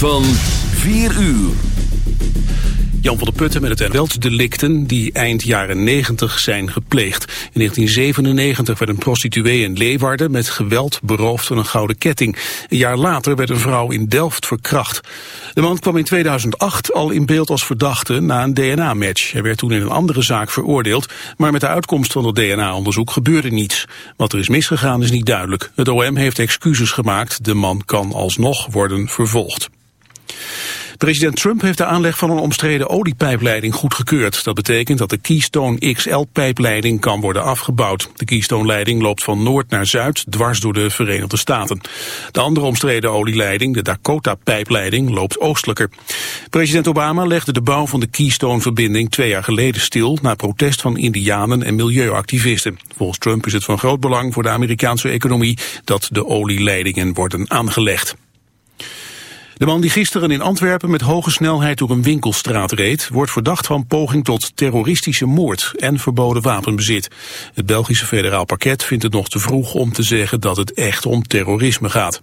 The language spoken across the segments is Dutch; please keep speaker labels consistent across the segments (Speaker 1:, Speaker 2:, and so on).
Speaker 1: van 4 uur.
Speaker 2: Jan van der Putten met het gewelddelicten die eind jaren 90 zijn gepleegd. In 1997 werd een prostituee in Leeuwarden met geweld beroofd van een gouden ketting. Een jaar later werd een vrouw in Delft verkracht. De man kwam in 2008 al in beeld als verdachte na een DNA-match. Hij werd toen in een andere zaak veroordeeld, maar met de uitkomst van het DNA-onderzoek gebeurde niets. Wat er is misgegaan is niet duidelijk. Het OM heeft excuses gemaakt, de man kan alsnog worden vervolgd. President Trump heeft de aanleg van een omstreden oliepijpleiding goedgekeurd. Dat betekent dat de Keystone XL-pijpleiding kan worden afgebouwd. De Keystone-leiding loopt van noord naar zuid, dwars door de Verenigde Staten. De andere omstreden olieleiding, de Dakota-pijpleiding, loopt oostelijker. President Obama legde de bouw van de Keystone-verbinding twee jaar geleden stil... na protest van indianen en milieuactivisten. Volgens Trump is het van groot belang voor de Amerikaanse economie... dat de olieleidingen worden aangelegd. De man die gisteren in Antwerpen met hoge snelheid door een winkelstraat reed... wordt verdacht van poging tot terroristische moord en verboden wapenbezit. Het Belgische federaal parket vindt het nog te vroeg om te zeggen dat het echt om terrorisme gaat.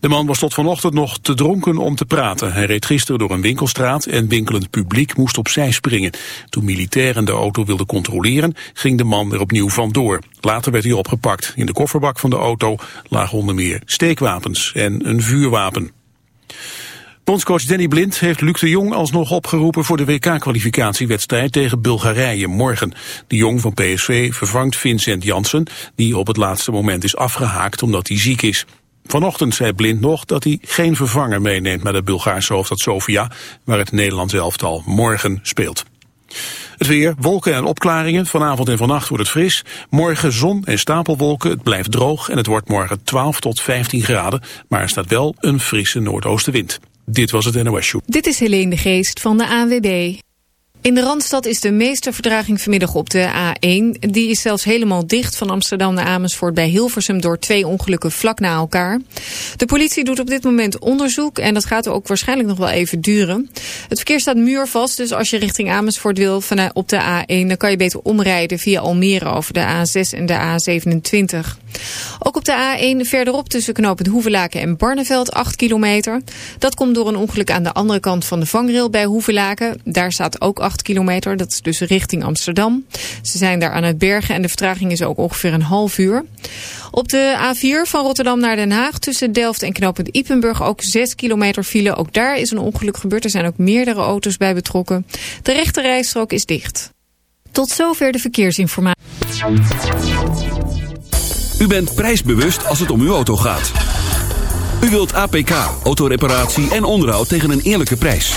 Speaker 2: De man was tot vanochtend nog te dronken om te praten. Hij reed gisteren door een winkelstraat en winkelend publiek moest opzij springen. Toen militairen de auto wilden controleren, ging de man er opnieuw vandoor. Later werd hij opgepakt. In de kofferbak van de auto lagen onder meer steekwapens en een vuurwapen. Bondscoach Danny Blind heeft Luc de Jong alsnog opgeroepen voor de WK-kwalificatiewedstrijd tegen Bulgarije morgen. De Jong van PSV vervangt Vincent Janssen, die op het laatste moment is afgehaakt omdat hij ziek is. Vanochtend zei Blind nog dat hij geen vervanger meeneemt naar de Bulgaarse hoofdstad Sofia, waar het Nederlands elftal morgen speelt. Het weer, wolken en opklaringen. Vanavond en vannacht wordt het fris. Morgen zon en stapelwolken. Het blijft droog en het wordt morgen 12 tot 15 graden. Maar er staat wel een frisse noordoostenwind. Dit was het NOS Show.
Speaker 3: Dit is Helene de Geest van de ANWB. In de Randstad is de meeste verdraging vanmiddag op de A1. Die is zelfs helemaal dicht van Amsterdam naar Amersfoort bij Hilversum door twee ongelukken vlak na elkaar. De politie doet op dit moment onderzoek en dat gaat ook waarschijnlijk nog wel even duren. Het verkeer staat muurvast, dus als je richting Amersfoort wil op de A1 dan kan je beter omrijden via Almere over de A6 en de A27. Ook op de A1 verderop tussen knooppunt Hoevelaken en Barneveld 8 kilometer. Dat komt door een ongeluk aan de andere kant van de vangrail bij Hoevelaken. Daar staat ook 8 kilometer, dat is dus richting Amsterdam. Ze zijn daar aan het bergen en de vertraging is ook ongeveer een half uur. Op de A4 van Rotterdam naar Den Haag tussen Delft en knooppunt Ipenburg ook 6 kilometer file. Ook daar is een ongeluk gebeurd. Er zijn ook meerdere auto's bij betrokken. De rechte rijstrook is dicht. Tot zover de verkeersinformatie.
Speaker 1: U bent prijsbewust als het om uw auto gaat. U wilt APK, autoreparatie en onderhoud tegen een eerlijke prijs.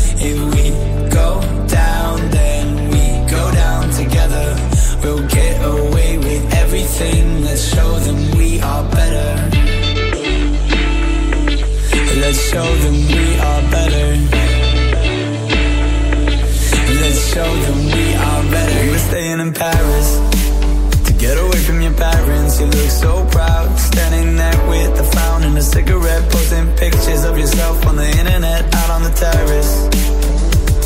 Speaker 4: If we go down, then we go down together. We'll get away with everything. Let's show them we are better. Let's show them we are better. Let's show them we are better. Were staying in Paris to get away from your parents. You look so proud, standing there with a frown and a cigarette, posting pictures of yourself on the internet, out on the terrace.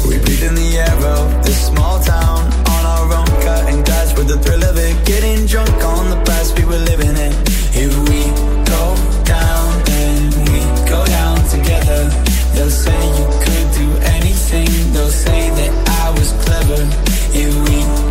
Speaker 4: We breathe in the air of this small town on our own, cutting glass with the thrill of it, getting drunk on the past we were living in. If we go down, then we go down together. They'll say you could do anything. They'll say that I was clever. If we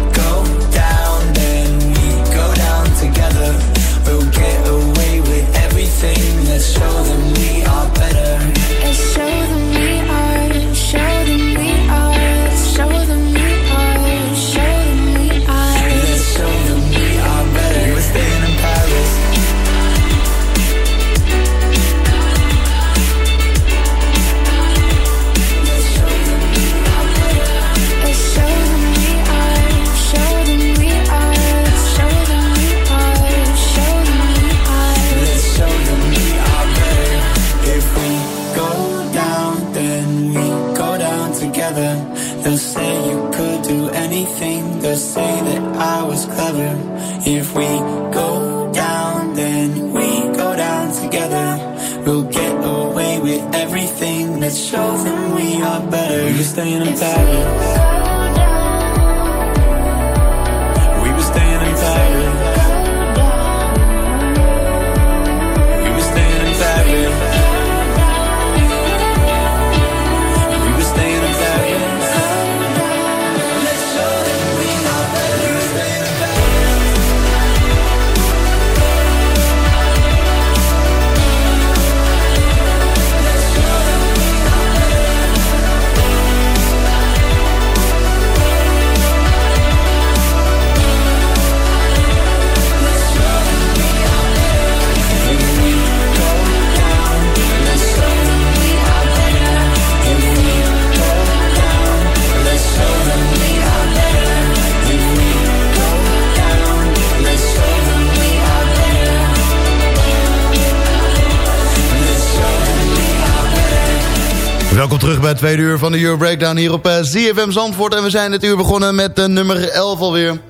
Speaker 5: Welkom terug bij het tweede uur van de Euro Breakdown hier op eh, ZFM Zandvoort. En we zijn dit uur begonnen met uh, nummer 11 alweer.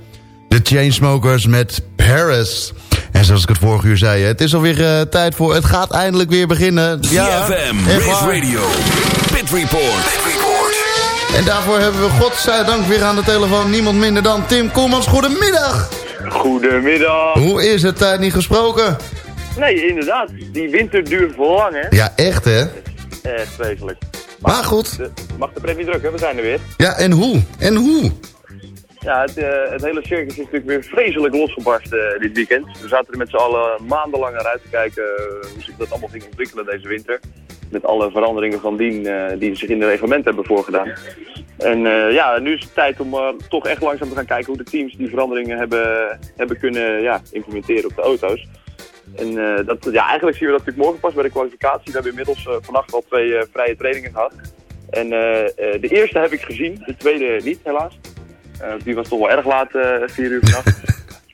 Speaker 5: De Chainsmokers met Paris. En zoals ik het vorige uur zei, het is alweer uh, tijd voor... Het gaat eindelijk weer beginnen.
Speaker 1: Race
Speaker 5: waar.
Speaker 1: Radio, Pit Report.
Speaker 5: En daarvoor hebben we godzijdank weer aan de telefoon... niemand minder dan Tim Koolmans. Goedemiddag!
Speaker 6: Goedemiddag.
Speaker 5: Hoe is het tijd niet gesproken?
Speaker 6: Nee, inderdaad. Die winter duurt voor lang, hè?
Speaker 5: Ja, echt hè?
Speaker 6: Echt vreselijk.
Speaker 5: Maar goed.
Speaker 6: De, mag de pret niet drukken, we zijn er weer.
Speaker 5: Ja, en hoe? En hoe?
Speaker 6: Ja, het, eh, het hele circus is natuurlijk weer vreselijk losgebarsten eh, dit weekend. We zaten er met z'n allen maandenlang naar uit te kijken eh, hoe zich dat allemaal ging ontwikkelen deze winter. Met alle veranderingen van dien die zich in de reglement hebben voorgedaan. En ja, nu is het tijd om toch echt langzaam te gaan kijken hoe de teams die veranderingen hebben, hebben kunnen ja, implementeren op de auto's. En eh, dat, ja, eigenlijk zien we dat natuurlijk morgen pas bij de kwalificatie. We hebben inmiddels eh, vannacht al twee eh, vrije trainingen gehad. En de eerste heb ik gezien, de tweede niet helaas. Die was toch wel erg laat, vier uur vannacht.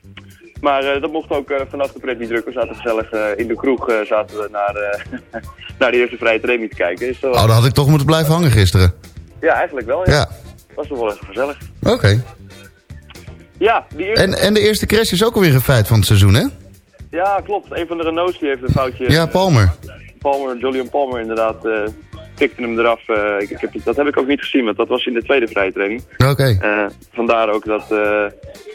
Speaker 6: maar dat mocht ook vannacht de pret niet drukken. We zaten gezellig in de kroeg zaten we naar, naar de eerste vrije training te kijken. Toch-
Speaker 5: Oh, dan had ik toch moeten blijven hangen gisteren.
Speaker 6: Ja, eigenlijk wel. Ja.
Speaker 5: Ja,
Speaker 6: Was toch wel even gezellig.
Speaker 5: oké.
Speaker 6: Ja, die eerste...
Speaker 5: En, en de eerste crash is ook alweer een feit van het seizoen, hè?
Speaker 6: Ja, klopt. Een van de Renaults die heeft een foutje.
Speaker 5: Ja, Palmer.
Speaker 6: Palmer, Julian Palmer inderdaad, tikte hem eraf. Eh, ik, ik heb, dat heb ik ook niet gezien, want dat was in de tweede vrije training.
Speaker 5: Oké.
Speaker 6: Eh, vandaar ook dat,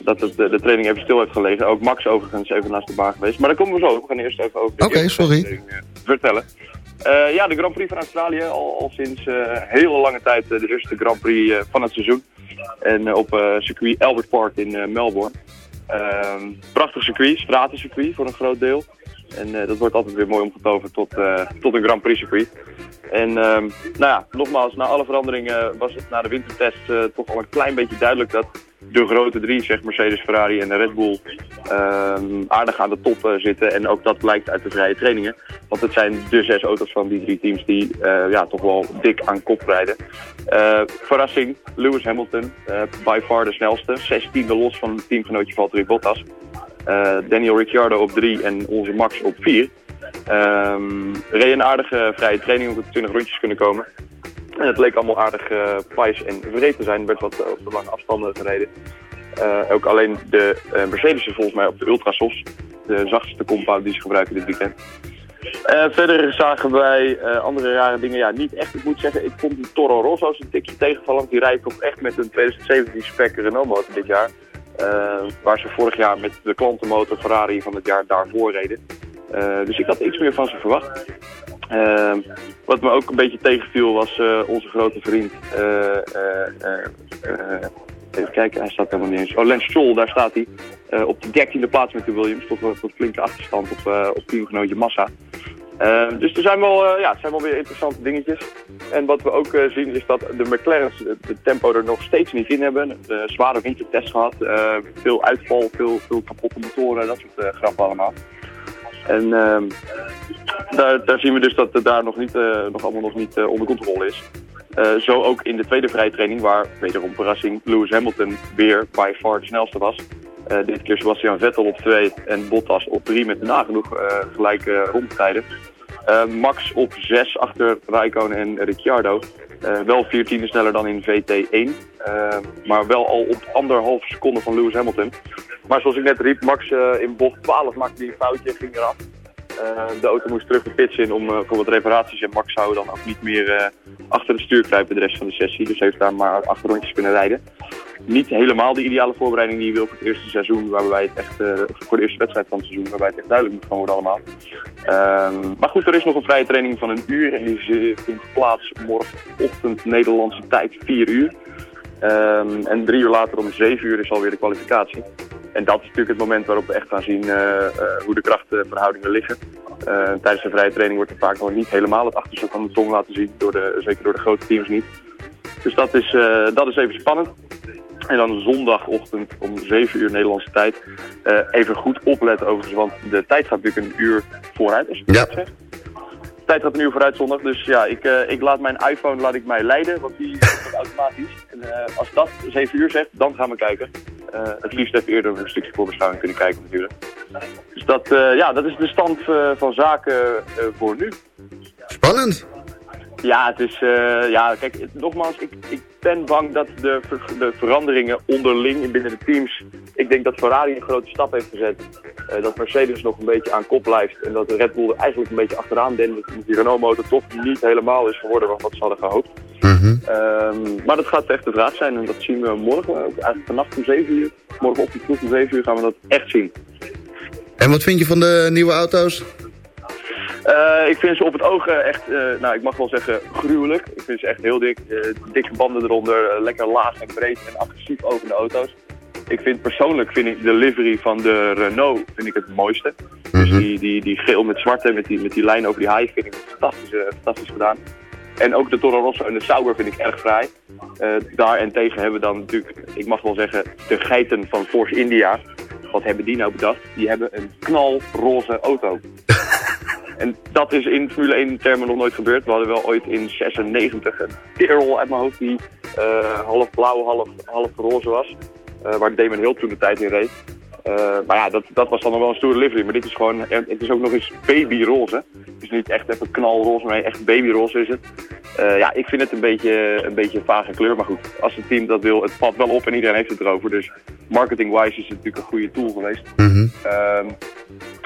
Speaker 6: dat het, de, de training even stil heeft gelegen. Ook Max overigens even naast de baan geweest. Maar daar komen we zo. We gaan eerst even over de
Speaker 5: Oké, sorry.
Speaker 6: vertellen. Ja, de Grand Prix van Australië. Al, al sinds hele lange tijd de eerste Grand Prix van het seizoen. En op circuit Albert Park in Melbourne. Ehm, prachtig circuit, stratencircuit voor een groot deel. En eh, dat wordt altijd weer mooi omgetoverd tot, eh, tot een Grand Prix circuit. En ehm, nou ja, nogmaals, na alle veranderingen was het na de wintertest eh, toch al een klein beetje duidelijk dat de grote drie, zeg Mercedes, Ferrari en de Red Bull, ehm, aardig aan de top eh, zitten. En ook dat blijkt uit de vrije trainingen. Want het zijn de zes auto's van die drie teams die eh, ja, toch wel dik aan kop rijden. Eh, verrassing, Lewis Hamilton, by far de snelste. Zestiende los van het teamgenootje Valtteri Bottas. Daniel Ricciardo op drie en onze Max op vier. Ehm reed aardige vrije training, ook op 20 rondjes kunnen komen. En het leek allemaal aardig uh, en vreed te zijn. Er werd wat uh, op de lange afstanden gereden. Uh, ook alleen de Mercedes volgens mij op de Ultrasos. De zachtste compound die ze gebruiken dit weekend. verder zagen wij andere rare dingen. Ja, niet echt. Ik moet zeggen, ik vond die Toro Rosso's een tikje tegenvallend. Die rijdt toch echt met een 2017 spec Renault motor dit jaar. waar ze vorig jaar met de klantenmotor Ferrari van het jaar daarvoor reden. dus ik had iets meer van ze verwacht. Uh, wat me ook een beetje tegenviel was uh, onze grote vriend. Uh, even kijken, hij staat helemaal niet eens. Oh, Lance Stroll, daar staat hij. op de dertiende plaats met de Williams. Tot, tot flinke achterstand op, op teamgenootje Massa. Ehm, dus er zijn wel, ja, het zijn wel weer interessante dingetjes. En wat we ook zien is dat de McLaren's de tempo er nog steeds niet in hebben. De zware wintertest gehad. veel uitval, veel, veel kapotte motoren, dat soort grappen allemaal. En uh, daar, daar, zien we dus dat het daar nog, niet, uh, nog allemaal nog niet uh, onder controle is. Uh, zo ook in de tweede vrije training, waar wederom verrassing Lewis Hamilton weer by far de snelste was. dit keer Sebastian Vettel op 2 en Bottas op 3 met nagenoeg gelijke rondtijden. Max op 6 achter Raikkonen en Ricciardo. wel vier tienden sneller dan in VT1, maar wel al op anderhalf seconde van Lewis Hamilton. Maar zoals ik net riep, Max uh, in bocht 12 maakte hij een foutje, ging eraf. Uh, de auto moest terug de pits in om, uh, voor wat reparaties. En Max zou dan ook niet meer achter de stuur kruipen de rest van de sessie. Dus heeft daar maar acht rondjes kunnen rijden. Niet helemaal de ideale voorbereiding die je wil voor het eerste seizoen. Waarbij het echt, voor de eerste wedstrijd van het seizoen. Waarbij het echt duidelijk moet gaan worden allemaal. Ehm, maar goed, er is nog een vrije training van een uur. En die vindt plaats morgenochtend Nederlandse tijd, 4 uur. Um, en drie uur later om 7 uur is alweer de kwalificatie. En dat is natuurlijk het moment waarop we echt gaan zien uh, uh, hoe de krachtverhoudingen liggen. Uh, tijdens de vrije training wordt er vaak nog niet helemaal het achterstuk van de tong laten zien. Door de, zeker door de grote teams niet. Dus dat is, dat is even spannend. En dan zondagochtend om 7 uur Nederlandse tijd. even goed opletten overigens, want de tijd gaat natuurlijk een uur vooruit. Als je
Speaker 5: ja.
Speaker 6: zegt. Tijd gaat een uur vooruit zondag. Dus ja, ik, ik laat mijn iPhone laat ik mij leiden, want die is automatisch. En als dat 7 uur zegt, dan gaan we kijken. Uh, het liefst even eerder een stukje voorbeschouwing kunnen kijken natuurlijk. Dus dat, uh, ja, dat is de stand uh, van zaken voor nu.
Speaker 5: Spannend.
Speaker 6: Ja, het is, ja, kijk, nogmaals, ik, ik ben bang dat de, ver, de veranderingen onderling binnen de teams, ik denk dat Ferrari een grote stap heeft gezet. dat Mercedes nog een beetje aan kop blijft en dat de Red Bull er eigenlijk een beetje achteraan denkt. Dat die Renault motor toch niet helemaal is geworden wat ze hadden gehoopt.
Speaker 5: Mm -hmm.
Speaker 6: um, maar dat gaat echt de vraag zijn en dat zien we morgen, eigenlijk vannacht om 7 uur. Morgenochtend vroeg om 7 uur gaan we dat echt zien.
Speaker 5: En wat vind je van de nieuwe auto's?
Speaker 6: Uh, ik vind ze op het oog echt, uh, nou ik mag wel zeggen, gruwelijk. Ik vind ze echt heel dik, uh, dikke banden eronder, lekker laag en breed en agressief over de auto's. Ik vind persoonlijk vind ik de livery van de Renault vind ik het mooiste. Mm -hmm. Dus die, die, die geel met zwart met die, met die lijn over die haai vind ik fantastisch, fantastisch gedaan. En ook de Toro Rosso en de Sauber vind ik erg fraai. Uh, daar en tegen hebben we dan natuurlijk, ik mag wel zeggen, de geiten van Force India. Wat hebben die nou bedacht? Die hebben een knalroze auto. en dat is in Formule 1 termen nog nooit gebeurd. We hadden wel ooit in 96 een Tyrrell uit mijn hoofd die uh, half blauw, half, half roze was. Uh, waar Damon Hill toen de tijd in reed. Uh, maar ja, dat, dat was dan nog wel een stoere livery. Maar dit is gewoon, het is ook nog eens babyroze. Het is niet echt even knalroze, maar echt babyroze is het. Uh, ja, ik vind het een beetje, een beetje vage kleur. Maar goed, als het team dat wil, het pad wel op en iedereen heeft het erover. Dus marketing-wise is het natuurlijk een goede tool geweest.
Speaker 5: Mm -hmm.
Speaker 6: um,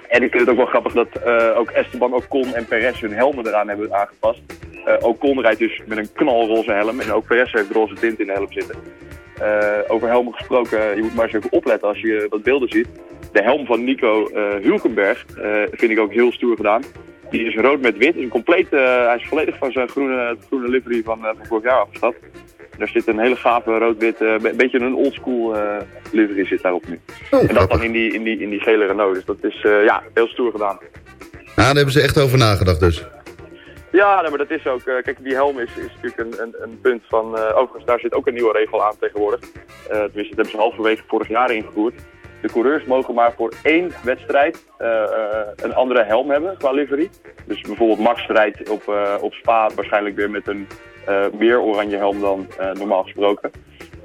Speaker 6: en ik vind het ook wel grappig dat uh, ook Esteban Ocon en Perez hun helmen eraan hebben aangepast. Uh, Ocon rijdt dus met een knalroze helm en ook Perez heeft roze tint in de helm zitten. Uh, over helmen gesproken, je moet maar eens even opletten als je wat beelden ziet. De helm van Nico uh, Hulkenberg uh, vind ik ook heel stoer gedaan. Die is rood met wit. Is een compleet, hij is volledig van zijn groene, groene livery van, van vorig jaar afgestapt. Daar zit een hele gave rood-wit, een beetje een oldschool livery zit daarop nu.
Speaker 5: Oh,
Speaker 6: en dat dan in die, in, die, in die gele Renault. Dus dat is ja, heel stoer gedaan.
Speaker 5: Ja, daar hebben ze echt over nagedacht dus.
Speaker 6: Ja, maar dat is ook... Uh, kijk, die helm is, is natuurlijk een, een, een punt van... Uh, overigens, daar zit ook een nieuwe regel aan tegenwoordig. Uh, tenminste, dat hebben ze halverwege vorig jaar ingevoerd. De coureurs mogen maar voor één wedstrijd een andere helm hebben qua livery. Dus bijvoorbeeld Max rijdt op, op Spa waarschijnlijk weer met een meer oranje helm dan normaal gesproken.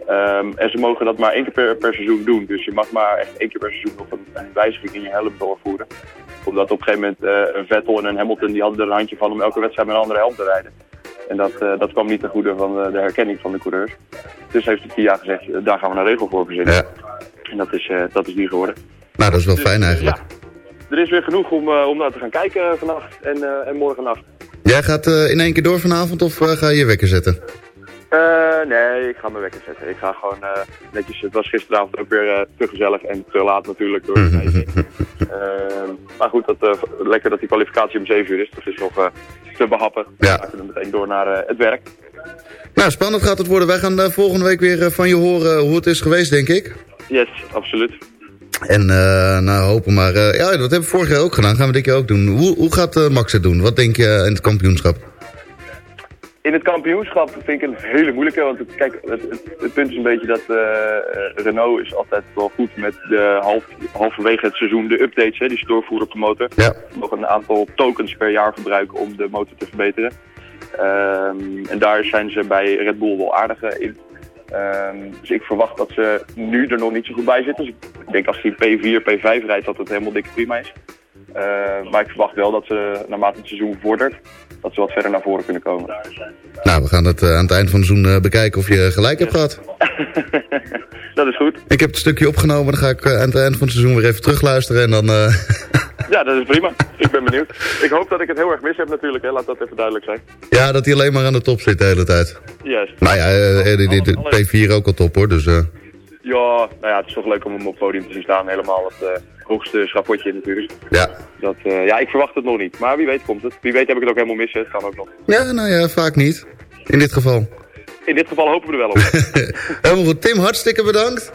Speaker 6: Um, en ze mogen dat maar één keer per, per, seizoen doen. Dus je mag maar echt één keer per seizoen nog een, een wijziging in je helm doorvoeren. Omdat op een gegeven moment uh, een Vettel en een Hamilton die hadden er een handje van om elke wedstrijd met een andere helm te rijden. En dat, eh, dat kwam niet ten goede van eh, de herkenning van de coureurs. Dus heeft de FIA gezegd, eh, daar gaan we een regel voor verzinnen.
Speaker 5: Ja.
Speaker 6: En dat is, eh, dat is niet geworden.
Speaker 5: Nou, dat is wel
Speaker 6: Dus,
Speaker 5: fijn eigenlijk.
Speaker 6: Ja, er is weer genoeg om, eh, om naar te gaan kijken vannacht en, eh en morgen nacht.
Speaker 5: Jij gaat eh, in één keer door vanavond of eh, ga je je wekker zetten?
Speaker 6: Eh, nee, ik ga mijn wekker zetten. Ik ga gewoon eh, netjes. Het was gisteravond ook weer eh, te gezellig en te laat natuurlijk door het eten. Eh, maar goed, dat, lekker dat die kwalificatie om 7 uur is. Dat is nog te behappen.
Speaker 5: Ja.
Speaker 6: Dan gaan we meteen door naar het werk.
Speaker 5: Nou, spannend gaat het worden. Wij gaan volgende week weer van je horen hoe het is geweest, denk ik.
Speaker 6: Yes, absoluut.
Speaker 5: En uh, nou, hopen maar... Uh, ja, dat hebben we vorig jaar ook gedaan. Gaan we dit keer ook doen. Hoe, hoe gaat uh, Max het doen? Wat denk je in het kampioenschap?
Speaker 6: In het kampioenschap vind ik het een hele moeilijke. Want het, kijk, het, het, het, punt is een beetje dat uh, Renault is altijd wel goed met de half, halverwege het seizoen de updates hè, die ze doorvoeren op de motor.
Speaker 5: Ja.
Speaker 6: Nog een aantal tokens per jaar verbruiken om de motor te verbeteren. Um, en daar zijn ze bij Red Bull wel aardig in. Um, dus ik verwacht dat ze nu er nog niet zo goed bij zitten. Dus ik denk als hij P4, P5 rijdt dat het helemaal dikke prima is. Uh, maar ik verwacht wel dat ze naarmate het seizoen vordert, dat ze wat verder naar voren kunnen komen.
Speaker 5: Nou, we gaan het uh, aan het eind van het seizoen uh, bekijken of je gelijk hebt gehad.
Speaker 6: dat is goed.
Speaker 5: Ik heb het stukje opgenomen, dan ga ik aan het eind van het seizoen weer even terugluisteren en dan...
Speaker 6: ja, dat is prima. Ik ben benieuwd. Ik hoop dat ik het heel erg mis heb natuurlijk, hè. laat dat even duidelijk zijn.
Speaker 5: Ja, dat hij alleen maar aan de top zit de hele tijd.
Speaker 6: Juist.
Speaker 5: Nou ja, die, P4 ook al top hoor, dus...
Speaker 6: Ja, nou ja, het is toch leuk om hem op het podium te zien staan. Helemaal het hoogste schrapotje natuurlijk.
Speaker 5: Ja.
Speaker 6: Dat, uh, ja, ik verwacht het nog niet. Maar wie weet komt het. Wie weet heb ik het ook helemaal missen. Het kan ook nog.
Speaker 5: Ja, nou ja, vaak niet. In dit geval.
Speaker 6: In dit geval hopen we er wel op.
Speaker 5: helemaal goed. Tim, hartstikke bedankt.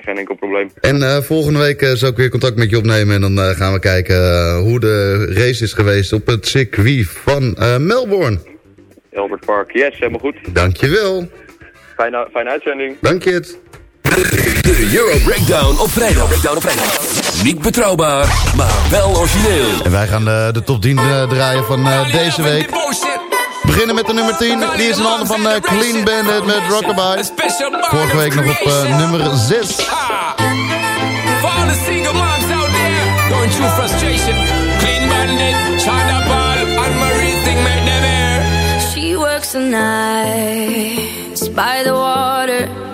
Speaker 6: Geen enkel probleem.
Speaker 5: En uh, volgende week uh, zal ik weer contact met je opnemen. En dan gaan we kijken hoe de race is geweest op het circuit van Melbourne.
Speaker 6: Albert Park. Yes, helemaal goed.
Speaker 5: Dankjewel.
Speaker 6: Fijne, fijne uitzending.
Speaker 5: Dank je het.
Speaker 1: De Euro Breakdown op vrijdag. Breakdown op vrijdag. Niet betrouwbaar, maar wel origineel.
Speaker 5: En wij gaan de, de top 10 uh, draaien van uh, deze week. Beginnen met de nummer 10. Die is in handen van uh, Clean Bandit met Rockabye. Vorige week nog op nummer 6.
Speaker 7: Going through frustration, clean bandit, China ball, thing make them air.
Speaker 8: She works the nights by the water.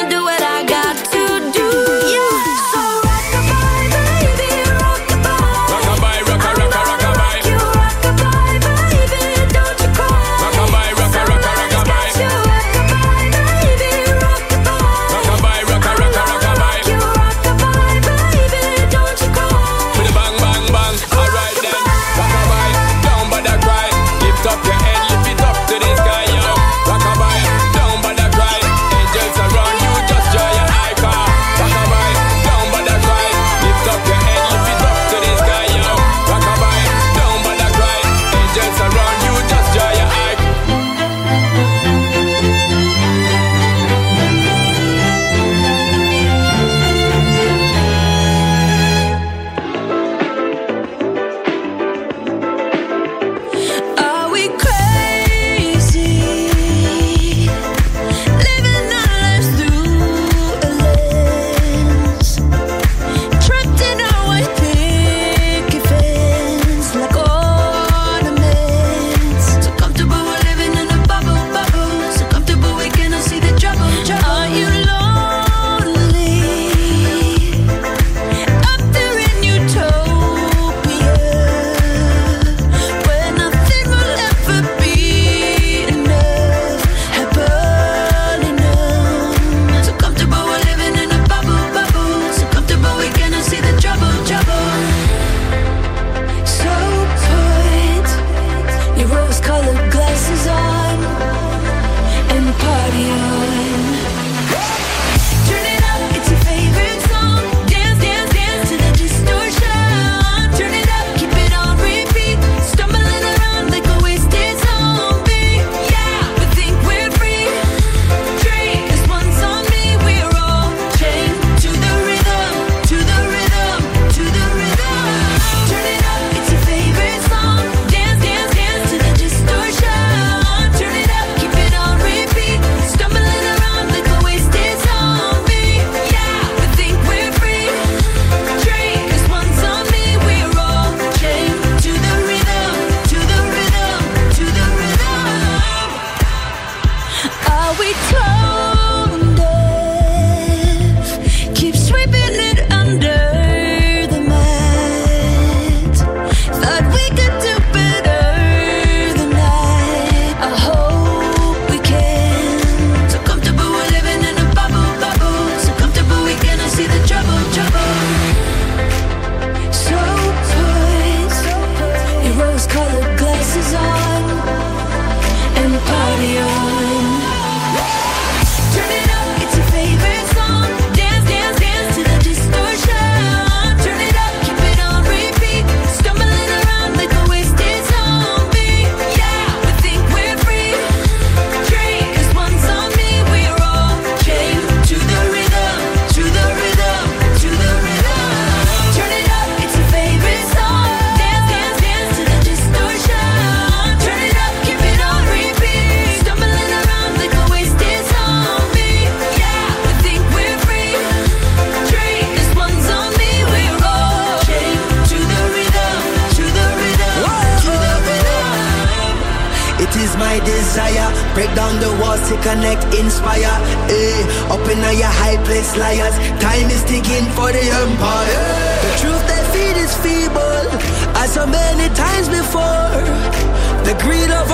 Speaker 7: The
Speaker 9: greed of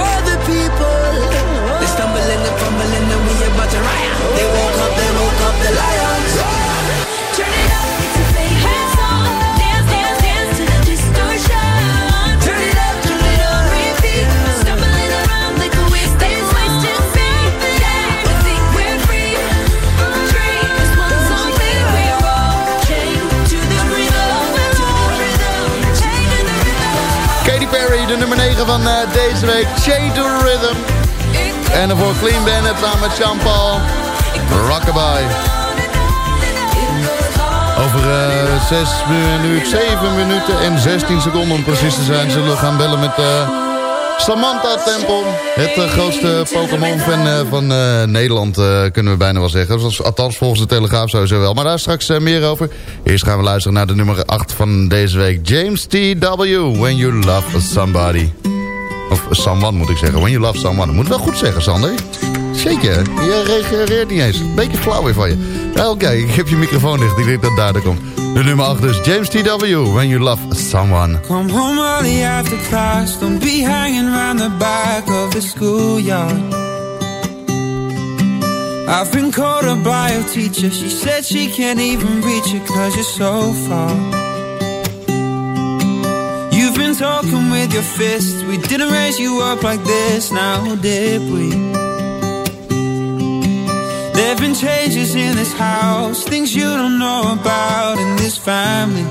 Speaker 5: van eh, deze week. Change Rhythm. En voor Clean Bennett samen met Jean-Paul. Rockabye. Over eh, uh, 6 minuten, 7 minuten en 16 seconden om precies te zijn... zullen we gaan bellen met eh, Samantha Tempel. Het grootste Pokémon-fan van Nederland, kunnen we bijna wel zeggen. Althans, volgens de Telegraaf sowieso wel. Maar daar straks meer over. Eerst gaan we luisteren naar de nummer 8 van deze week. James T.W. When You Love Somebody. Someone moet ik zeggen. When You Love Someone. Moet wel goed zeggen, Sander. Zeker, je reageert niet eens. Beetje flauw weer van je. Ja, Oké, ik heb je microfoon dicht. Ik denk dat daardoor komt. De nummer 8 dus. James T.W. When You Love Someone.
Speaker 10: Come home early after class. Don't be hanging around the back of the schoolyard. I've been called a teacher. She said she can't even reach you cause you're so far. Talking with your fists. We didn't raise you up like this, now did we? There've been changes in this house, things you don't know about in this family.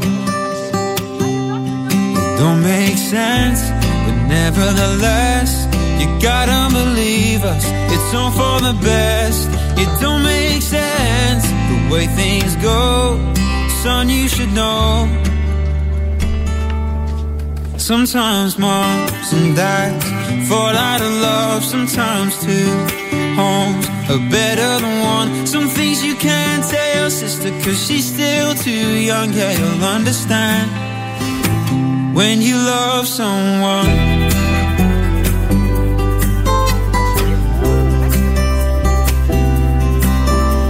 Speaker 10: It don't make sense, but nevertheless, you gotta believe us. It's all for the best. It don't make sense the way things go. Son, you should know. Sometimes moms and dads fall out of love. Sometimes two homes are better than one. Some things you can't tell your sister cause she's still too young. Yeah, you'll understand when you love someone.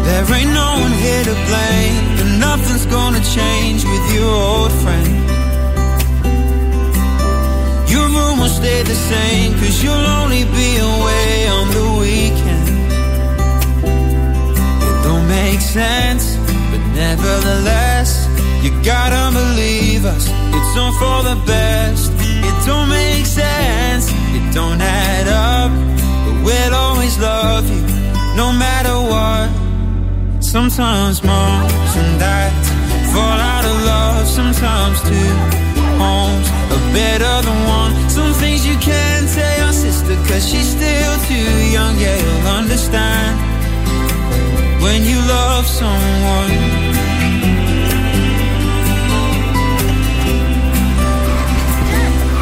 Speaker 10: There ain't no one here to blame, and nothing's gonna change with your old friend. Will stay the same, cause you'll only be away on the weekend. It don't make sense, but nevertheless, you gotta believe us. It's all for the best. It don't make sense, it don't add up, but we'll always love you, no matter what. Sometimes moms and dads fall out of love. Sometimes two homes are better than one. Some things you can't tell your sister cause she's still too young. Yeah, you'll understand when you love someone.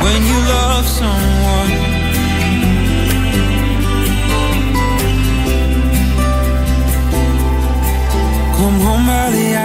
Speaker 10: When you love someone.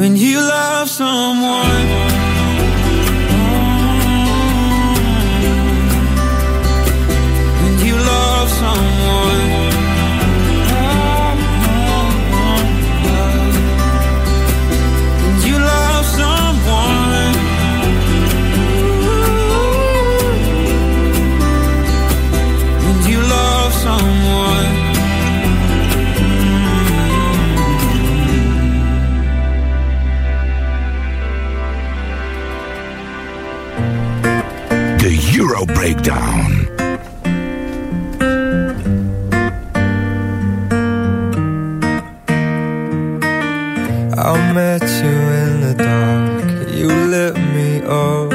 Speaker 10: when you love someone. When you love someone.
Speaker 11: Euro Breakdown.
Speaker 10: I met you in the dark. You lit me up.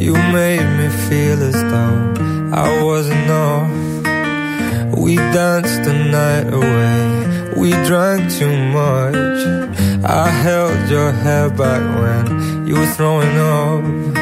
Speaker 10: You made me feel as though I wasn't off. We danced the night away. We drank too much. I held your hair back when you were throwing up.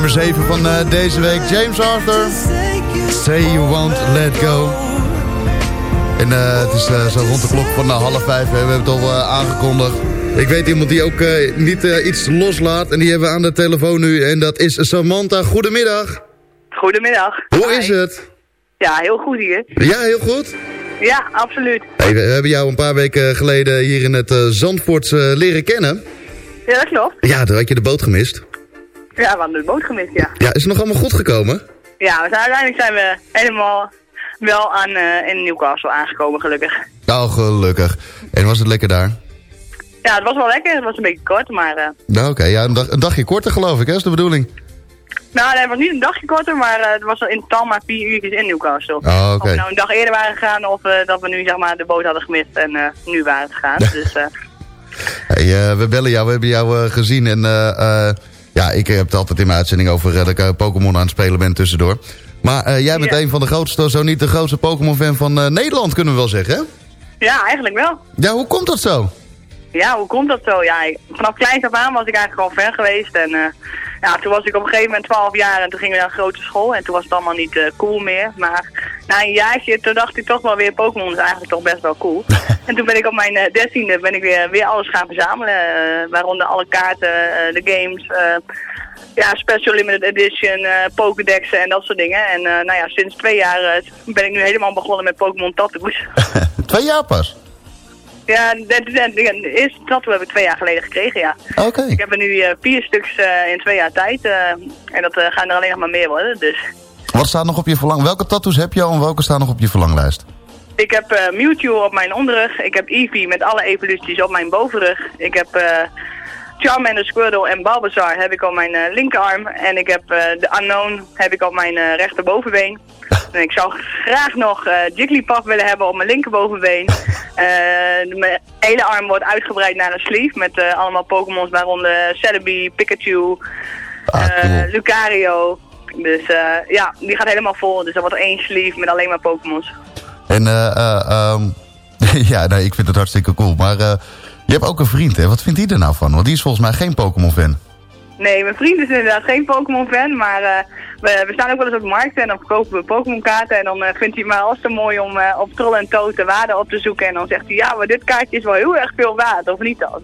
Speaker 5: nummer 7 van eh, deze week, James Arthur. Say You Won't Let Go. En eh, het is eh, zo rond de klok van half vijf. We hebben het al aangekondigd. Ik weet iemand die ook niet iets loslaat. En die hebben we aan de telefoon nu. En dat is Samantha. Goedemiddag.
Speaker 12: Goedemiddag.
Speaker 5: Hoe is het?
Speaker 12: Ja, heel goed hier.
Speaker 5: Ja, heel goed.
Speaker 12: Ja, absoluut.
Speaker 5: Hey, we hebben jou een paar weken geleden hier in het Zandvoort leren kennen.
Speaker 12: Ja, dat klopt.
Speaker 5: Ja, toen had je de boot gemist.
Speaker 12: Ja, we hadden de boot gemist, ja.
Speaker 5: Ja, is het nog allemaal goed gekomen?
Speaker 12: Ja, we zijn, uiteindelijk zijn we helemaal wel aan, eh, in Newcastle aangekomen, gelukkig.
Speaker 5: Nou, gelukkig. En was het lekker daar?
Speaker 12: Ja, het was wel lekker. Het was een beetje kort, maar... eh,
Speaker 5: Nou, oké. Ja, een, dag, een dagje korter geloof ik, hè? is de bedoeling.
Speaker 12: nou, nee, het was niet een dagje korter, maar eh, het was in totaal maar vier uurtjes in Newcastle.
Speaker 5: Oh, oké.
Speaker 12: Of we nou een dag eerder waren gegaan of dat we nu zeg maar de boot hadden gemist en nu waren gegaan. dus
Speaker 5: Hey, we bellen jou, we hebben jou gezien. En ja, ik heb het altijd in mijn uitzending over eh, dat ik eh, Pokémon aan het spelen ben tussendoor. Maar eh, jij bent
Speaker 12: Ja.
Speaker 5: een van de grootste, zo niet de grootste Pokémon-fan van Nederland, kunnen we wel zeggen, hè?
Speaker 12: ja, eigenlijk wel.
Speaker 5: Ja, hoe komt dat zo?
Speaker 12: Ja, hoe komt dat zo? Ja, ik- vanaf kleins af aan was ik eigenlijk al fan geweest. En eh, ja, toen was ik op een gegeven moment 12 jaar en toen gingen we naar een grote school. En toen was het allemaal niet eh, cool meer. Maar na een jaartje, toen dacht ik toch wel weer, Pokémon is eigenlijk toch best wel cool. en toen ben ik op mijn eh, dertiende ben ik weer, weer alles gaan verzamelen. waaronder alle kaarten, de games, ja, special limited edition, Pokédexen en dat soort dingen. En nou ja, sinds twee jaar ben ik nu helemaal begonnen met Pokémon tattoos.
Speaker 5: Twee jaar pas?
Speaker 12: Ja, de, eerste tattoo heb ik twee jaar geleden gekregen, ja.
Speaker 5: Oké.
Speaker 12: Ik heb er nu eh, vier stuks eh, in twee jaar tijd. eh, en dat gaan er alleen nog maar meer worden. Dus
Speaker 5: Wat staat nog op je verlang? Welke tattoos heb je al en welke staan nog op je verlanglijst?
Speaker 12: ik heb eh, Mewtwo op mijn onderrug. Ik heb Eevee met alle evoluties op mijn bovenrug. Ik heb eh, Charmander, Squirtle en Bulbasaur heb ik op mijn eh, linkerarm. En ik heb eh, de Unknown heb ik op mijn eh, rechterbovenbeen. En ik zou graag nog Jigglypuff willen hebben op mijn linkerbovenbeen. Mijn hele arm wordt uitgebreid naar een sleeve met allemaal Pokémons, waaronder Celebi, Pikachu, eh, Lucario. Dus ja, die gaat helemaal vol. Dus er wordt één sleeve met alleen maar Pokémons.
Speaker 5: En eh, eh, ehm, ja, nee, ik vind het hartstikke cool. Maar je hebt ook een vriend, hè? Wat vindt hij er nou van? Want die is volgens mij geen Pokémon-fan.
Speaker 12: Nee, mijn vriend is inderdaad geen Pokémon-fan, maar eh, we, we staan ook wel eens op de markt en dan verkopen we Pokémon-kaarten. En dan eh, vindt hij het maar als te mooi om eh, op Troll en de waarde op te zoeken. En dan zegt hij, ja, maar dit kaartje is wel heel erg veel waard, of niet dan?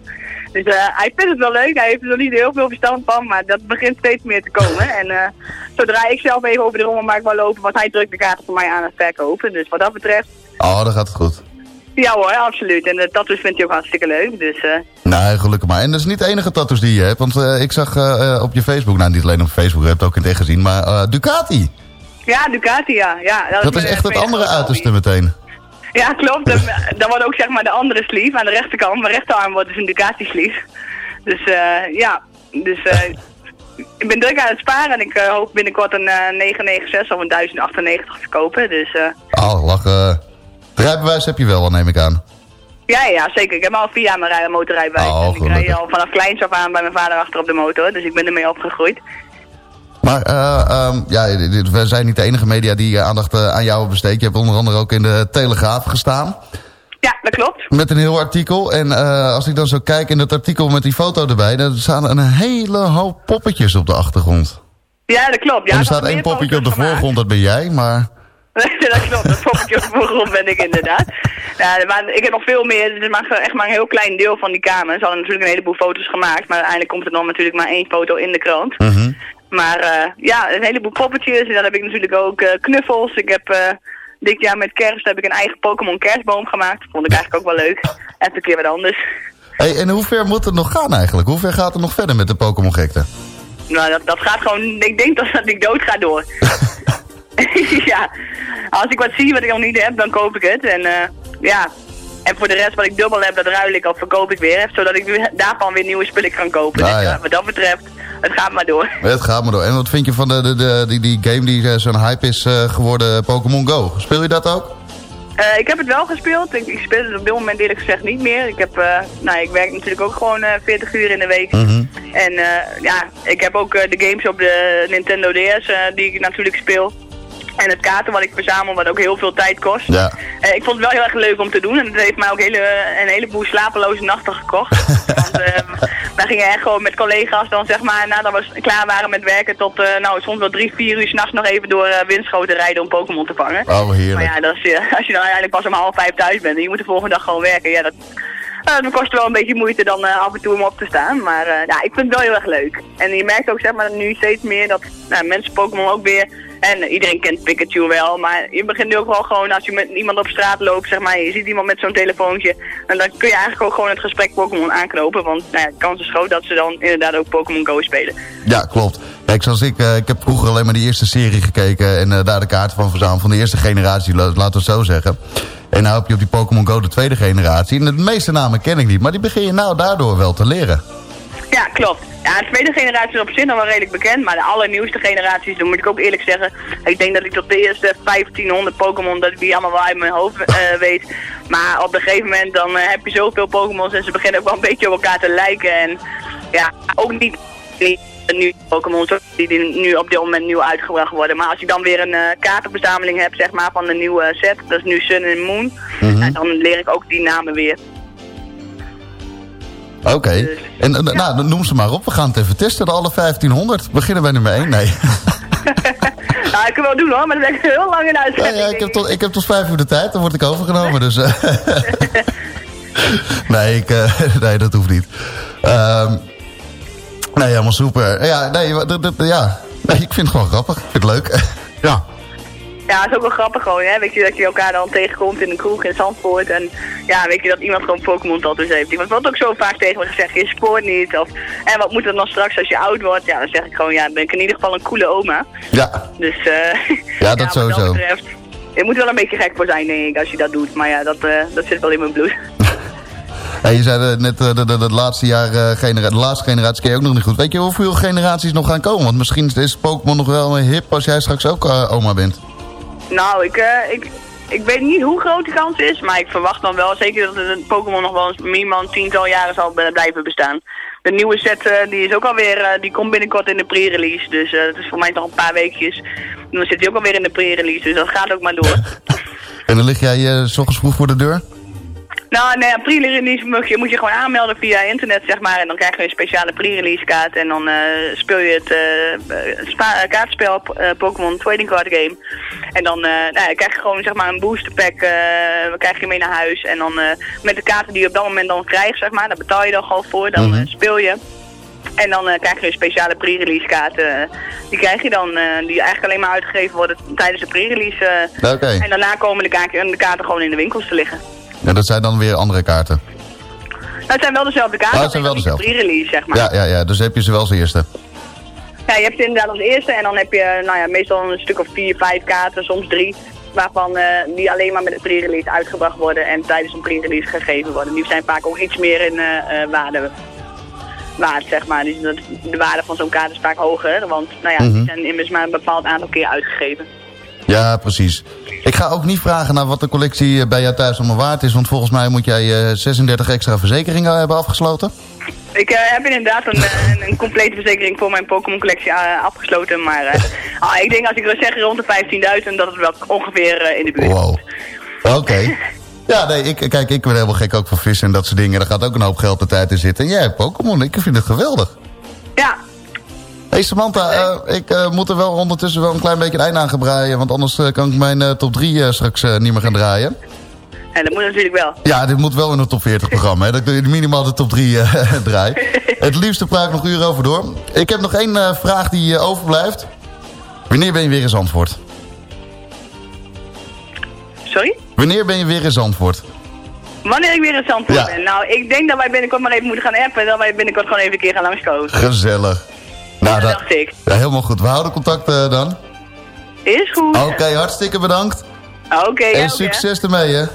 Speaker 12: Dus hij vindt het wel leuk, hij heeft er nog niet heel veel verstand van, maar dat begint steeds meer te komen. En zodra ik zelf even over de rommelmarkt wil lopen, was hij druk de kaarten voor mij aan het verkopen. Dus wat dat betreft,
Speaker 5: Oh, dan gaat het goed.
Speaker 12: Ja hoor, absoluut. En uh, tattoos vindt hij ook hartstikke leuk, dus...
Speaker 5: Nee, gelukkig maar. En dat is niet de enige tattoos die je hebt. Want eh, ik zag eh, op je Facebook, nou niet alleen op Facebook, je hebt het ook in het echt gezien. Maar Ducati,
Speaker 12: Ja, Ducati, ja. ja
Speaker 5: dat is
Speaker 12: mijn,
Speaker 5: echt het andere uiterste meteen.
Speaker 12: Ja, klopt. Dan, dan wordt ook zeg maar de andere sleeve aan de rechterkant. Mijn rechterarm wordt dus een Ducati sleeve. Dus ja, dus ik ben druk aan het sparen en ik hoop binnenkort een eh, 996 of een 1098 te kopen. Dus
Speaker 5: Oh, lachen. Rijbewijs heb je wel, neem ik aan.
Speaker 12: ja, ja, zeker. Ik heb al vier jaar mijn rij- motorrijbewijs.
Speaker 5: Oh,
Speaker 12: en ik
Speaker 5: gelukkig.
Speaker 12: rijd al vanaf kleins af aan bij mijn vader achter op de motor. Dus ik ben ermee opgegroeid.
Speaker 5: Maar ehm, ja, we zijn niet de enige media die eh, aandacht eh, aan jou hebben besteed. Je hebt onder andere ook in de Telegraaf gestaan.
Speaker 12: Ja, dat klopt.
Speaker 5: Met een heel artikel. En als ik dan zo kijk in dat artikel met die foto erbij... dan staan een hele hoop poppetjes op de achtergrond.
Speaker 12: Ja, dat klopt. Ja,
Speaker 5: en er staat één poppetje op de voorgrond, dat ben jij. Maar
Speaker 12: dat klopt, dat poppetje op de voorgrond ben ik inderdaad. Ja, maar ik heb nog veel meer, het is maar echt maar een heel klein deel van die kamer. Ze hadden natuurlijk een heleboel foto's gemaakt, maar uiteindelijk komt er dan natuurlijk maar één foto in de krant.
Speaker 5: Mhm.
Speaker 12: Maar eh, ja, een heleboel poppetjes en dan heb ik natuurlijk ook eh, knuffels. Ik heb eh, dit jaar met kerst heb ik een eigen Pokémon kerstboom gemaakt. Vond ik eigenlijk ook wel leuk. Even een keer wat anders.
Speaker 5: hey, en hoe ver moet het nog gaan eigenlijk? Hoe ver gaat het nog verder met de Pokémon-gekte?
Speaker 12: Nou, dat, dat gaat gewoon, ik denk dat, dat ik dood ga door. ja, als ik wat zie wat ik nog niet heb, dan koop ik het. En eh, ja, en voor de rest wat ik dubbel heb, dat ruil ik of verkoop ik weer. Zodat ik daarvan weer nieuwe spullen kan kopen.
Speaker 5: Ah,
Speaker 12: dus
Speaker 5: ja.
Speaker 12: ja, wat dat betreft, het gaat maar door.
Speaker 5: Het gaat maar door. En wat vind je van de, de, de, die, die game die eh, zo'n hype is eh, geworden, Pokémon Go? Speel je dat ook?
Speaker 12: Eh, ik heb het wel gespeeld. Ik, ik speel het op dit moment eerlijk gezegd niet meer. Ik, heb, eh, nou, ik werk natuurlijk ook gewoon eh 40 uur in de week.
Speaker 5: Mhm.
Speaker 12: En eh, ja, ik heb ook eh, de games op de Nintendo DS eh, die ik natuurlijk speel. En het kaarten wat ik verzamel, wat ook heel veel tijd kost.
Speaker 5: Ja.
Speaker 12: Eh, ik vond het wel heel erg leuk om te doen. En het heeft mij ook hele, een heleboel slapeloze nachten gekocht. Want eh, wij gingen echt gewoon met collega's dan zeg maar, nadat we klaar waren met werken, tot eh, nou, soms wel drie, vier uur s'nachts nog even door uh, windschoten rijden om Pokémon te vangen.
Speaker 5: Oh, heerlijk.
Speaker 12: Maar ja, dat is, eh, als je dan uiteindelijk pas om half vijf thuis bent en je moet de volgende dag gewoon werken, ja, dat, uh, dat kost wel een beetje moeite dan uh, af en toe om op te staan. Maar uh, ja, ik vind het wel heel erg leuk. En je merkt ook zeg maar nu steeds meer dat nou, mensen Pokémon ook weer en iedereen kent Pikachu wel, maar je begint nu ook wel gewoon als je met iemand op straat loopt, zeg maar, je ziet iemand met zo'n telefoontje, en dan kun je eigenlijk ook gewoon het gesprek Pokémon aanknopen, want nou ja, kans is groot dat ze dan inderdaad ook Pokémon Go spelen.
Speaker 5: Ja, klopt. Kijk, zoals ik, uh, ik heb vroeger alleen maar de eerste serie gekeken en uh, daar de kaarten van verzameld, van de eerste generatie, laten we het zo zeggen. En nou heb je op die Pokémon Go de tweede generatie, en de meeste namen ken ik niet, maar die begin je nou daardoor wel te leren.
Speaker 12: Ja, klopt. Ja, de tweede generatie is op zich nog wel redelijk bekend, maar de allernieuwste generaties, dan moet ik ook eerlijk zeggen, ik denk dat ik tot de eerste 1500 Pokémon, dat ik die allemaal wel uit mijn hoofd uh, weet. Maar op een gegeven moment dan uh, heb je zoveel Pokémons en ze beginnen ook wel een beetje op elkaar te lijken. En ja, ook niet, niet nu Pokémon die, die nu op dit moment nieuw uitgebracht worden. Maar als je dan weer een uh, kaartenverzameling hebt, zeg maar, van de nieuwe set, dat is nu Sun en Moon, mm -hmm. en dan leer ik ook die namen weer.
Speaker 5: Oké. Okay. Dus, en ja. nou, noem ze maar op. We gaan het even testen. De alle 1500. Beginnen bij nummer 1? Nee.
Speaker 12: nou, ik kan wel doen hoor, maar dat ben ik heel lang in uitzending.
Speaker 5: Ja, ja, ik, heb tot, ik heb tot vijf uur de tijd. Dan word ik overgenomen. Dus, uh, nee, ik, uh, nee, dat hoeft niet. Um, nee, helemaal super. Ja, nee, ja. nee, ik vind het gewoon grappig. Ik vind het leuk. ja.
Speaker 12: Ja, het is ook wel grappig gewoon, hè. Weet je, dat je elkaar dan tegenkomt in een kroeg in Zandvoort. En ja, weet je, dat iemand gewoon Pokémon tattoos heeft. Iemand wordt ook zo vaak tegen me gezegd, je spoort niet. Of, en wat moet er dan straks als je oud wordt? Ja, dan zeg ik gewoon, ja, dan ben ik in ieder geval een coole oma.
Speaker 5: Ja.
Speaker 12: Dus, uh,
Speaker 5: ja, dat ja, sowieso.
Speaker 12: Dat betreft, je moet wel een beetje gek voor zijn, denk ik, als je dat doet. Maar ja, dat, uh, dat zit wel in mijn bloed.
Speaker 5: Hey, je zei net, uh, de, de, de, laatste jaar, uh, genera de laatste generatie ken je ook nog niet goed. Weet je hoeveel generaties nog gaan komen? Want misschien is Pokémon nog wel een hip als jij straks ook uh, oma bent.
Speaker 12: Nou, ik, uh, ik, ik weet niet hoe groot de kans is, maar ik verwacht dan wel zeker dat het Pokémon nog wel eens minimaal een tiental jaren zal blijven bestaan. De nieuwe set uh, die is ook alweer, uh, die komt binnenkort in de pre-release, dus dat is voor mij nog een paar weekjes. Dan zit hij ook alweer in de pre-release, dus dat gaat ook maar door.
Speaker 5: en dan lig jij s ochtends vroeg voor de deur?
Speaker 12: Nou, nee, pre-release moet je, moet je gewoon aanmelden via internet, zeg maar. En dan krijg je een speciale pre-release kaart. En dan uh, speel je het uh, kaartspel uh, Pokémon Trading Card Game. En dan nou, krijg je gewoon, zeg maar, een booster pack. krijg je mee naar huis. En dan met de kaarten die je op dat moment dan krijgt, zeg maar. Daar betaal je dan gewoon voor. Dan mm -hmm. speel je. En dan krijg je een speciale pre-release kaart. die krijg je dan, die eigenlijk alleen maar uitgegeven worden tijdens de pre-release.
Speaker 5: Okay.
Speaker 12: En daarna komen de kaarten gewoon in de winkels te liggen.
Speaker 5: Ja, dat zijn dan weer andere kaarten.
Speaker 12: Nou, het zijn wel dezelfde kaarten,
Speaker 5: oh, het zijn wel dezelfde.
Speaker 12: De pre-release, zeg maar.
Speaker 5: Ja, ja, ja, dus heb je ze wel als eerste.
Speaker 12: Ja, je hebt ze inderdaad als eerste en dan heb je nou ja, meestal een stuk of vier, vijf kaarten, soms drie. Waarvan uh, die alleen maar met de pre-release uitgebracht worden en tijdens een pre-release gegeven worden. Die zijn vaak ook iets meer in uh, uh, waarde. waard, zeg maar. Dus dat, de waarde van zo'n kaart is vaak hoger, want nou ja,
Speaker 5: Mhm.
Speaker 12: die zijn immers maar een bepaald aantal keer uitgegeven.
Speaker 5: Ja, precies. Ik ga ook niet vragen naar wat de collectie eh, bij jou thuis allemaal waard is... want volgens mij moet jij eh, 36 extra verzekeringen hebben afgesloten.
Speaker 12: Ik eh, heb inderdaad een, eh, een, een complete verzekering voor mijn Pokémon collectie eh, afgesloten, maar eh, ah, ik denk als ik zeggen rond de 15.000 dat het wel ongeveer eh, in de buurt
Speaker 5: Wow. Oké. Ja, nee, ik, kijk, ik ben helemaal gek ook van vissen en dat soort dingen. Daar gaat ook een hoop geld de tijd in zitten. En jij hebt Pokémon, ik vind het geweldig.
Speaker 12: Ja.
Speaker 5: Hey Samantha, eh, ik eh, moet er wel ondertussen wel een klein beetje een einde aan gaan want anders eh, kan ik mijn top 3 straks niet meer gaan draaien.
Speaker 12: En dat moet natuurlijk wel.
Speaker 5: Ja, dit moet wel in een top 40 programma, hè, dat ik minimaal de top 3 eh, draai. Het liefste praat ik nog uren over door. Ik heb nog één vraag die overblijft. Wanneer ben je weer in Zandvoort?
Speaker 12: Sorry?
Speaker 5: Wanneer ben je weer in Zandvoort?
Speaker 12: Wanneer ik weer in Zandvoort
Speaker 5: Ja.
Speaker 12: ben? Nou, ik denk dat wij binnenkort maar even moeten gaan appen en dat wij binnenkort gewoon even een keer gaan langskomen.
Speaker 5: Gezellig. Nou,
Speaker 12: dat dacht ik.
Speaker 5: Ja, helemaal goed. We houden contact eh, dan.
Speaker 12: Is goed.
Speaker 5: Oké, hartstikke bedankt.
Speaker 12: Oké,
Speaker 5: en
Speaker 12: ook, hè.
Speaker 5: succes ermee, hè.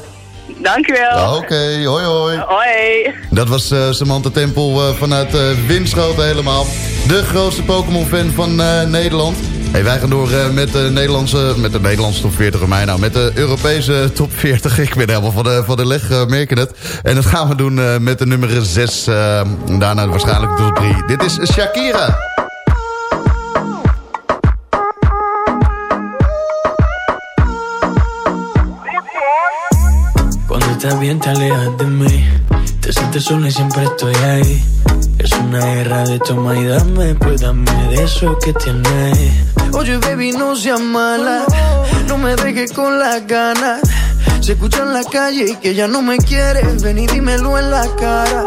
Speaker 12: Dankjewel.
Speaker 5: Oké, hoi hoi.
Speaker 12: Hoi.
Speaker 5: Dat was eh, Samantha Tempel eh, vanuit Winschoten helemaal. De grootste Pokémon-fan van Nederland. Hey, wij gaan door met, de Nederlandse, met de Nederlandse top 40, mij nou, met de Europese top 40. Ik ben helemaal van de, van de leg, eh, merk je het. En dat gaan we doen met de nummer 6, eh, daarna waarschijnlijk de top 3. Dit is Shakira.
Speaker 13: Estás bien te alejas de mí Te sientes sola y siempre estoy ahí Es una guerra de toma y dame Pues dame de eso que tienes
Speaker 14: Oye, baby, no seas mala. No me dejes con las ganas. Se escucha en la calle y que ya no me quieres. Ven y dímelo en la cara.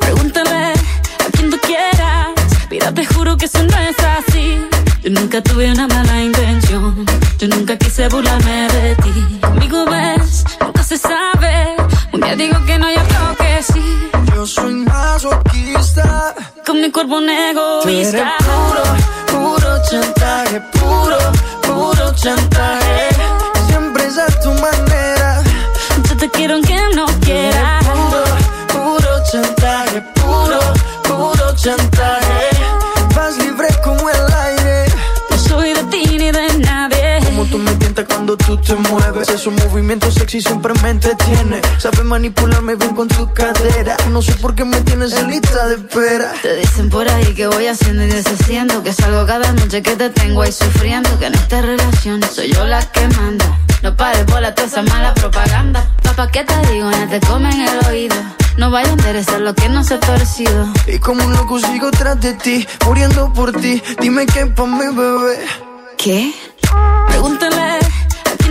Speaker 15: Pregúntale a quien tú quieras. Mira, te juro que eso no es así. Yo nunca tuve una mala intención. Yo nunca quise burlarme de ti. Amigo, ves, nunca se sabe. Un día digo que no, y otro que sí.
Speaker 14: Yo soy masoquista.
Speaker 15: Con mi cuerpo un
Speaker 14: Tú eres
Speaker 15: egoísta.
Speaker 14: puro, puro chantaje. Puro, puro chantaje. Siempre es a tu manera.
Speaker 15: Yo te quiero aunque no quieras.
Speaker 14: Puro, puro chantaje. Puro, puro chantaje. Cuando tú te mueves. Esos movimientos sexy siempre me entretiene. Sabes manipularme bien con tu cadera. No sé por qué me tienes en lista de espera.
Speaker 15: Te dicen por ahí que voy haciendo y deshaciendo Que salgo cada noche que te tengo ahí sufriendo Que en esta relación soy yo la que manda No pares por toda esa mala propaganda Papá, ¿qué te digo? No te comen el oído No vaya a interesar lo que no se ha torcido
Speaker 14: Y como un loco sigo tras de ti, muriendo por ti. Dime qué pa' mi bebé.
Speaker 15: ¿Qué? Pregúntale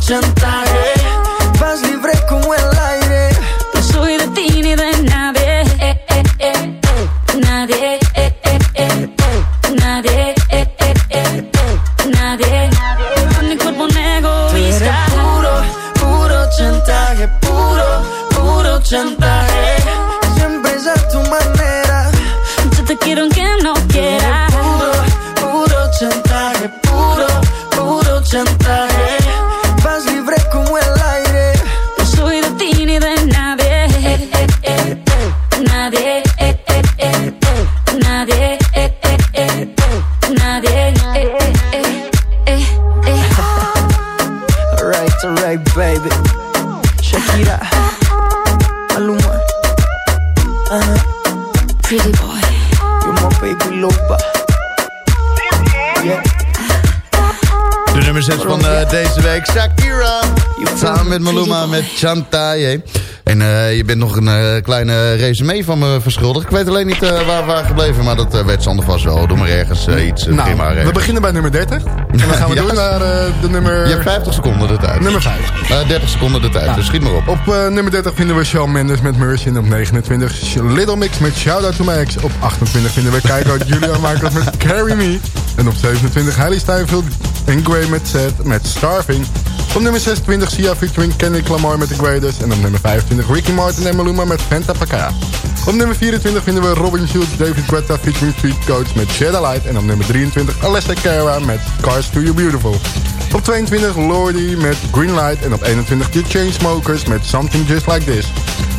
Speaker 14: chantaje. Vas libre como el aire.
Speaker 15: No soy de ti ni de nadie eh, eh, eh. Nadie eh, eh, eh. Nadie eh, eh, eh. Nadie Con mi cuerpo un egoísta
Speaker 14: puro, puro chantaje. Puro, puro chantaje.
Speaker 5: Met Maluma, met Chantaye. En eh, je bent nog een eh, kleine resume van me verschuldigd. Ik weet alleen niet eh, waar waar gebleven, maar dat weet Sander vast wel. Doe maar ergens iets.
Speaker 16: Nou,
Speaker 5: prima
Speaker 16: we beginnen bij nummer 30. En dan gaan we
Speaker 5: Ja.
Speaker 16: door naar de nummer...
Speaker 5: Je hebt 50 seconden de tijd.
Speaker 16: Nummer 5.
Speaker 5: Eh, 30 seconden de tijd, dus schiet maar op.
Speaker 16: Op nummer 30 vinden we Shawn Mendes met Mercy. En op 29 Little Mix met Shout Out To My Ex. Op 28 vinden we Keiko Julia Michaels met Carry Me. En op 27 Hailey Steinfeld en Grey met met Starving. Op nummer 26 Sia featuring Kenny Lamar met The Greatest. En op nummer 25 Ricky Martin en Maluma met Fanta Paca. Op nummer 24 vinden we Robin Schultz, David Guetta featuring Street Coach met Shed a Light. En op nummer 23 Alessia Cara met Cars To You Beautiful. Op 22 Lordy met Green Light. En op 21 The Chainsmokers met Something Just Like This.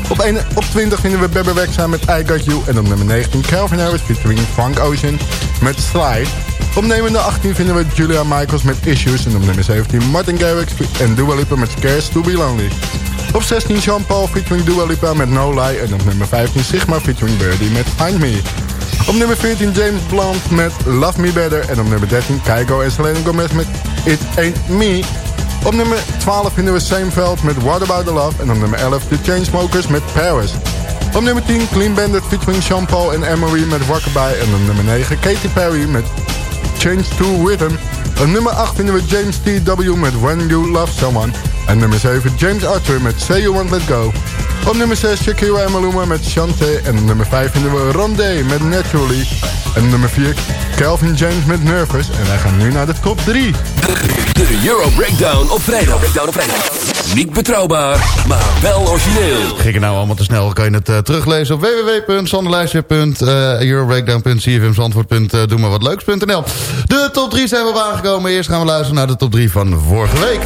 Speaker 16: Op, op 20 vinden we Bebe Rexha met I Got You. En op nummer 19 Calvin Harris featuring Frank Ocean met Slide. Op nummer 18 vinden we Julia Michaels met Issues. En op nummer 17 Martin Garrix en Dua Lipa met Scares To Be Lonely. Op 16 Jean-Paul featuring Dua Lipa met No Lie. En op nummer 15 Sigma featuring Birdie met Find Me. Op nummer 14 James Blunt met Love Me Better. En op nummer 13 Kygo en Selena Gomez met It Ain't Me. Op nummer 12 vinden we Seinfeld met What About The Love. En op nummer 11 The Chainsmokers met Paris. Op nummer 10 Clean Bandit featuring Sean Paul en Emery met Rockabye. En op nummer 9 Katy Perry met Change to Rhythm. Op nummer 8 vinden we James T.W. met When You Love Someone. En nummer 7 James Arthur met Say You Want Let Go. Op nummer 6 Shakira en Maluma met Chante. En op nummer 5 vinden we Rondé met Naturally. En nummer 4 Calvin James met Nervous. En wij gaan nu naar de top 3.
Speaker 1: De Euro Breakdown op vrijdag. Breakdown op vrijdag. Niet betrouwbaar, maar wel origineel.
Speaker 5: Ging het nou allemaal te snel, kan je het eh, teruglezen op www.sanderlijstje.eurobreakdown.cfmzandvoort.doe maar wat leuks.nl De top 3 zijn we op aangekomen. Eerst gaan we luisteren naar de top 3 van vorige week.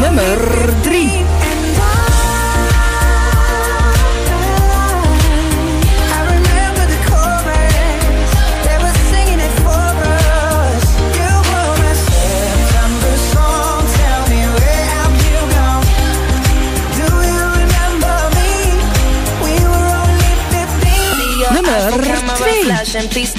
Speaker 17: Nummer 3.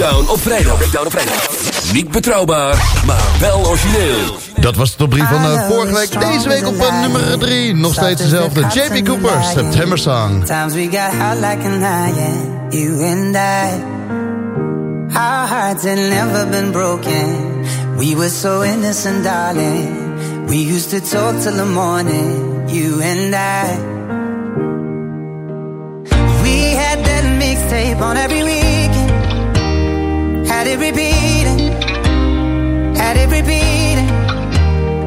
Speaker 1: Breakdown op vrijdag. Breakdown op vrijdag. Niet betrouwbaar, maar wel origineel.
Speaker 5: Dat was de top 3 van eh, vorige week. Deze week op eh, nummer 3. Nog steeds dezelfde. JP Cooper, September Song.
Speaker 4: Times we got hot like an iron, you and I. Our hearts had never been broken. We were so innocent, darling. We used to talk till the morning, you and I. We had that mixtape on every weekend. Had it repeating, had it repeating.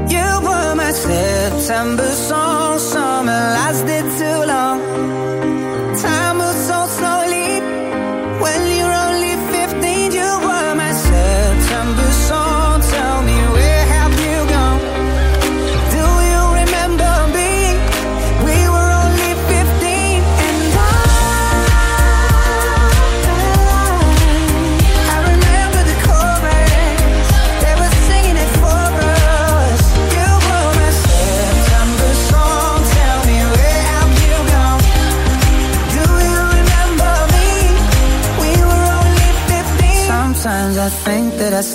Speaker 4: You were my September song, summer lasted too long.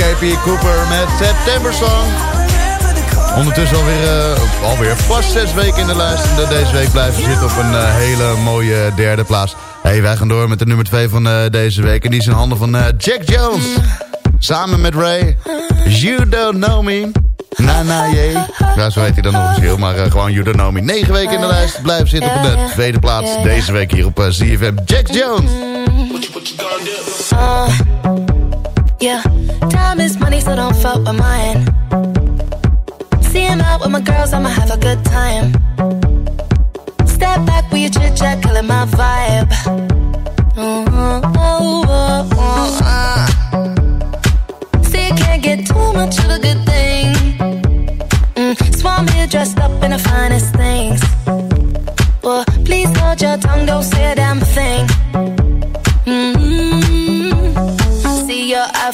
Speaker 5: JP Cooper met September Song. Ondertussen alweer, uh, alweer vast zes weken in de lijst. En deze week blijven zitten op een eh, hele mooie derde plaats. Hey, wij gaan door met de nummer 2 van eh, deze week. En die is in handen van Jack Jones. Samen met Ray. You Don't Know Me. Na na jee. Ja, zo heet hij dan nog verschil. Maar gewoon You Don't Know Me. 9 weken in de lijst. Blijven zitten op de tweede plaats. Deze week hier op ZFM. Jack Jones.
Speaker 18: Uh, yeah, time is money, so don't fuck with mine. See him out with my girls, I'ma have a good time. Step back with your chit chat, killing my vibe. Ooh, ooh, ooh, ooh, uh. See, you can't get too much of a good thing. Mm, Swam here dressed up in the finest things. Well, please hold your tongue, don't say a damn thing.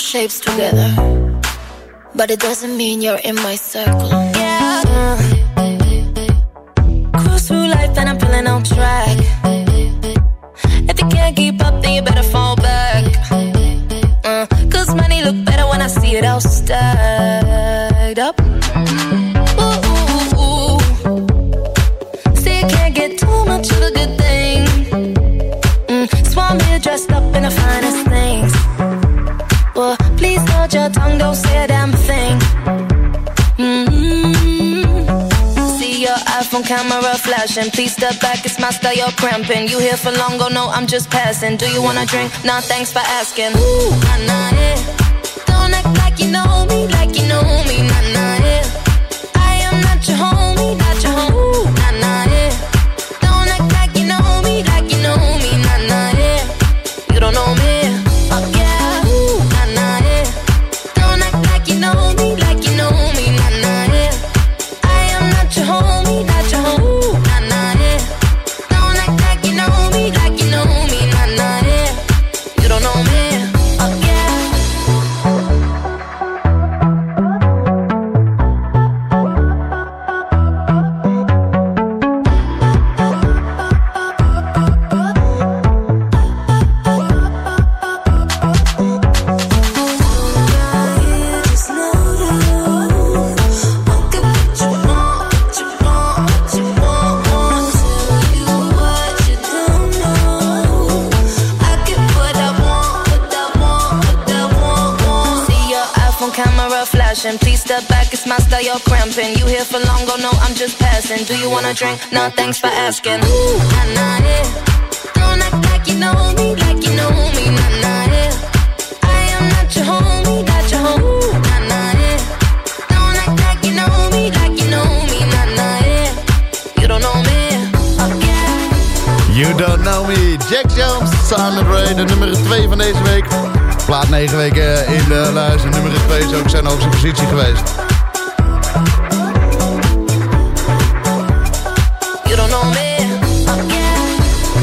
Speaker 18: Shapes together, but it doesn't mean you're in my circle. Yeah. Cruise through life and I'm feeling on track. If you can't keep up, then you better fall don't say a damn thing. Mm-hmm. See your iPhone camera flashing. Please step back, it's my style, you're cramping. You here for long, go no, I'm just passing. Do you wanna drink? Nah, thanks for asking. Ooh, nah, nah, yeah. Don't act like you know me, like you know me, nah, nah, it's my style, you're cramping. You here for long, go no, I'm just passing. Do you wanna drink? Nah, thanks for asking. Ooh, nah, nah, yeah. Don't act like you know me, like you know me, nah, nah, yeah. I am not your homie, not your home. Ooh. Don't act like you know me, like you know me, nah, nah. You don't know me, okay?
Speaker 5: You Don't Know Me, Jack Jones, samen Ray, de nummer 2 van deze week. Plaat 9 weken in de lijst. Nummer 2 is ook zijn hoogste positie geweest.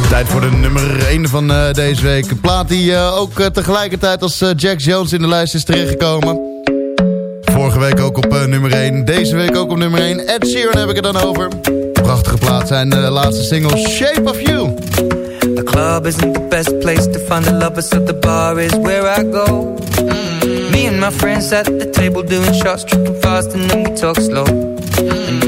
Speaker 5: Tijd voor de nummer 1 van eh, deze week. Een plaat die eh, ook eh, tegelijkertijd als Jack Jones in de lijst is terechtgekomen. Vorige week ook op nummer 1. Deze week ook op nummer 1. Ed Sheeran heb ik het dan over. Prachtige plaat zijn de laatste single Shape of You.
Speaker 19: The club isn't the best place to find the lovers, so the bar is where I go. Me and my friends at the table doing shots, tripping fast, and then we talk slow.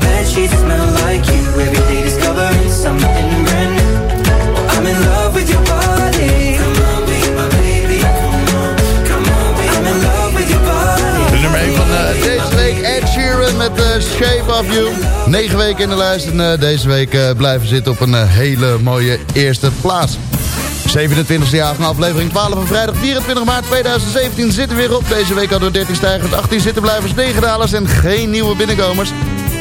Speaker 19: My smell like you. Something. I'm in love with your body. Be my baby. Come on, come on, be in love with your body.
Speaker 5: De nummer 1 van eh, deze week, Ed Sheeran met The Shape of You. 9 weken in de lijst en eh, deze week blijven zitten op een hele mooie eerste plaats. 27e jaar van aflevering 12 van vrijdag 24 maart 2017 zitten we weer op. Deze week hadden we 13 stijgers, 18 zittenblijvers, 9 dalers en geen nieuwe binnenkomers.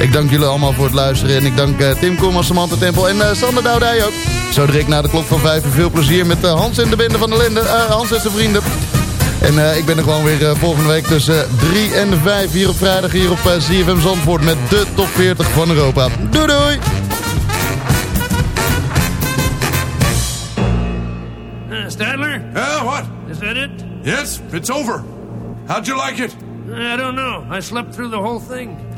Speaker 5: Ik dank jullie allemaal voor het luisteren en ik dank eh, Tim Koeman, Samantha Tempel en eh, Sander Doudij ook. Zo direct na de klok van 5 uur veel plezier met eh, Hans en de bende van de Lende, eh, Hans en zijn vrienden. En eh, ik ben er gewoon weer volgende week tussen 3 en 5 hier op vrijdag hier op uh, ZFM Zandvoort met de top 40 van Europa. Doei doei!
Speaker 20: Uh, Stadler?
Speaker 21: Yeah, what?
Speaker 20: Is that it?
Speaker 21: Yes, it's over. How'd you like it?
Speaker 20: I don't know. I slept through the whole thing.